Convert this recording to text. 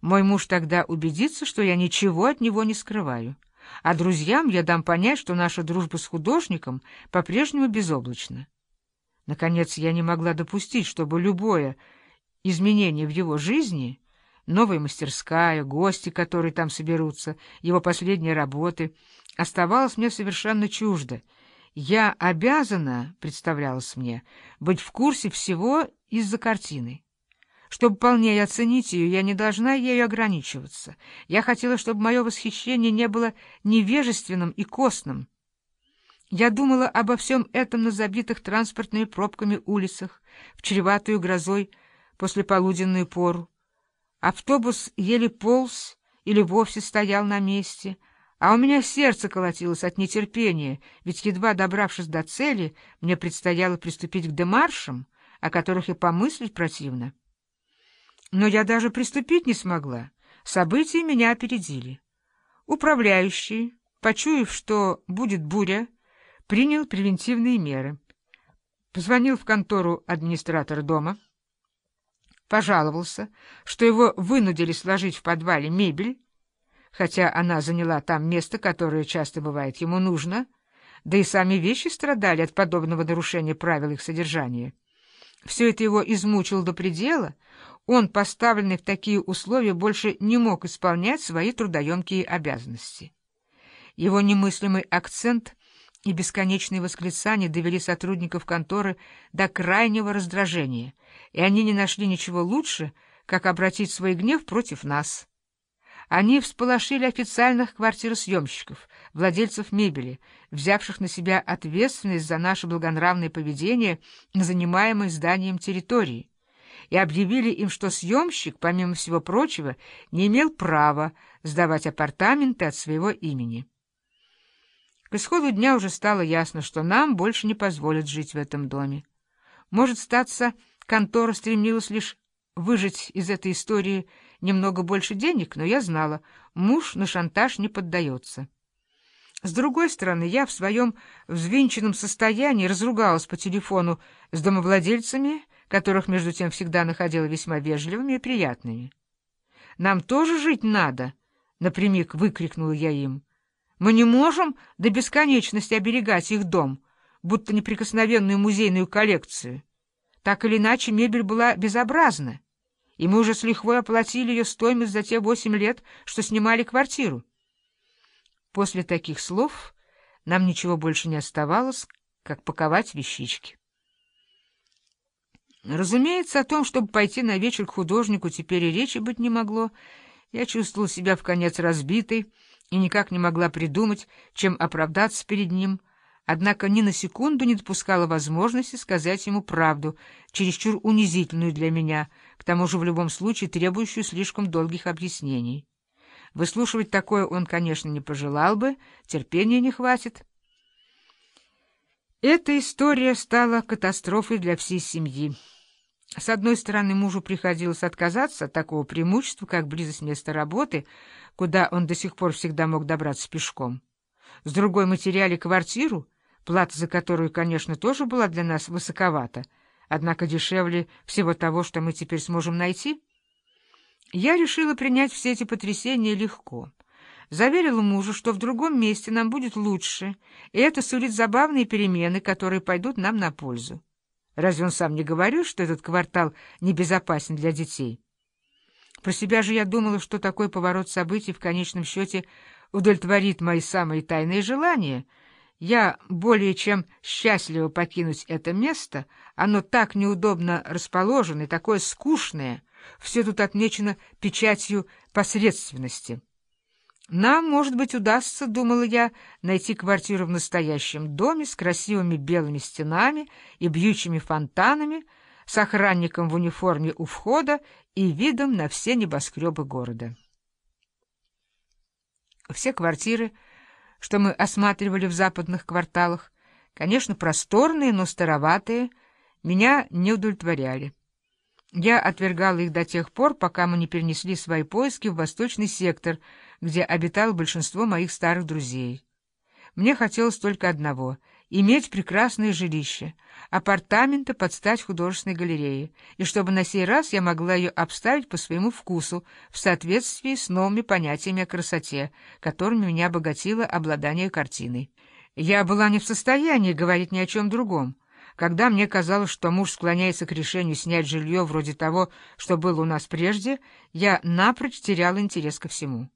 Мой муж тогда убедится, что я ничего от него не скрываю. А друзьям я дам понять, что наша дружба с художником по-прежнему безоблачна. Наконец, я не могла допустить, чтобы любое изменение в его жизни, новая мастерская, гости, которые там соберутся, его последние работы, оставалось мне совершенно чуждо. Я обязана, представлялось мне, быть в курсе всего из-за картины. Чтобы полнее оценить ее, я не должна ею ограничиваться. Я хотела, чтобы мое восхищение не было невежественным и костным. Я думала обо всем этом на забитых транспортными пробками улицах, в чреватую грозой после полуденную пору. Автобус еле полз или вовсе стоял на месте, а у меня сердце колотилось от нетерпения, ведь, едва добравшись до цели, мне предстояло приступить к демаршам, о которых и помыслить противно. Но я даже приступить не смогла. События меня опередили. Управляющий, почуяв, что будет буря, принял превентивные меры. Позвонил в контору администратора дома, пожаловался, что его вынудили сложить в подвале мебель, хотя она заняла там место, которое часто бывает ему нужно, да и сами вещи страдали от подобного нарушения правил их содержания. Все это его измучило до предела, он, поставленный в такие условия, больше не мог исполнять свои трудоемкие обязанности. Его немыслимый акцент и бесконечные восклицания довели сотрудников конторы до крайнего раздражения, и они не нашли ничего лучше, как обратить свой гнев против нас. Они всполошили официальных квартиросъемщиков, владельцев мебели, взявших на себя ответственность за наше благонравное поведение на зданием территории, и объявили им, что съемщик, помимо всего прочего, не имел права сдавать апартаменты от своего имени. К исходу дня уже стало ясно, что нам больше не позволят жить в этом доме. Может, статься, контора стремилась лишь выжить из этой истории немного больше денег, но я знала, муж на шантаж не поддается. С другой стороны, я в своем взвинченном состоянии разругалась по телефону с домовладельцами, которых, между тем, всегда находила весьма вежливыми и приятными. «Нам тоже жить надо!» — напрямик выкрикнула я им. «Мы не можем до бесконечности оберегать их дом, будто неприкосновенную музейную коллекцию. Так или иначе, мебель была безобразна» и мы уже с лихвой оплатили ее стоимость за те восемь лет, что снимали квартиру. После таких слов нам ничего больше не оставалось, как паковать вещички. Разумеется, о том, чтобы пойти на вечер к художнику, теперь и речи быть не могло. Я чувствовала себя в конец разбитой и никак не могла придумать, чем оправдаться перед ним — однако ни на секунду не допускала возможности сказать ему правду, чересчур унизительную для меня, к тому же в любом случае требующую слишком долгих объяснений. Выслушивать такое он, конечно, не пожелал бы, терпения не хватит. Эта история стала катастрофой для всей семьи. С одной стороны, мужу приходилось отказаться от такого преимущества, как близость места работы, куда он до сих пор всегда мог добраться пешком. С другой, мы теряли квартиру, плата за которую, конечно, тоже была для нас высоковата, однако дешевле всего того, что мы теперь сможем найти. Я решила принять все эти потрясения легко. Заверила мужу, что в другом месте нам будет лучше, и это сулит забавные перемены, которые пойдут нам на пользу. Разве он сам не говорил, что этот квартал небезопасен для детей? Про себя же я думала, что такой поворот событий в конечном счете удовлетворит мои самые тайные желания — я более чем счастлива покинуть это место. Оно так неудобно расположено и такое скучное. Все тут отмечено печатью посредственности. Нам, может быть, удастся, думала я, найти квартиру в настоящем доме с красивыми белыми стенами и бьючими фонтанами, с охранником в униформе у входа и видом на все небоскребы города. Все квартиры что мы осматривали в западных кварталах, конечно, просторные, но староватые, меня не удовлетворяли. Я отвергала их до тех пор, пока мы не перенесли свои поиски в восточный сектор, где обитало большинство моих старых друзей. Мне хотелось только одного — иметь прекрасное жилище, апартаменты под стать художественной галерее, и чтобы на сей раз я могла ее обставить по своему вкусу в соответствии с новыми понятиями о красоте, которыми меня обогатило обладание картиной. Я была не в состоянии говорить ни о чем другом. Когда мне казалось, что муж склоняется к решению снять жилье вроде того, что было у нас прежде, я напрочь теряла интерес ко всему.